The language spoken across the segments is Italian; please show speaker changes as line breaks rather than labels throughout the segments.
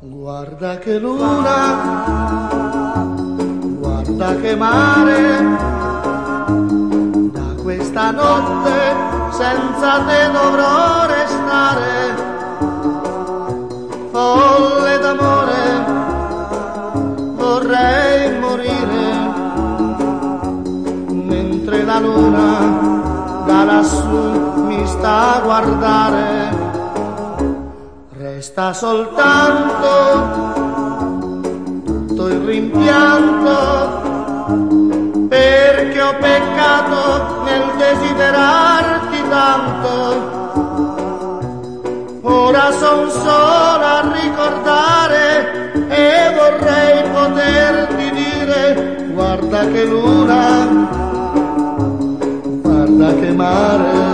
Guarda che luna, guarda che mare, da questa notte senza te dovrò restare. Folle d'amore, vorrei morire, mentre la luna lassù mi sta a guardare Resta soltanto tutto il rimpianto perché ho peccato nel desiderarti tanto. Ora son sola a ricordare e vorrei poterti dire guarda che luna, guarda che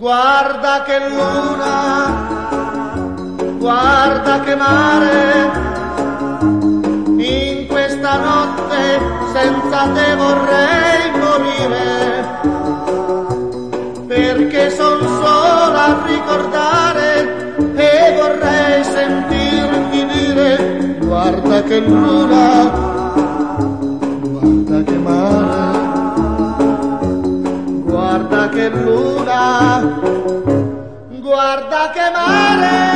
Guarda che luna, guarda che mare, in questa notte senza te vorrei morire, perché son sola a ricordare e vorrei sentirti dire, guarda che luna, ternura, guarda que mare.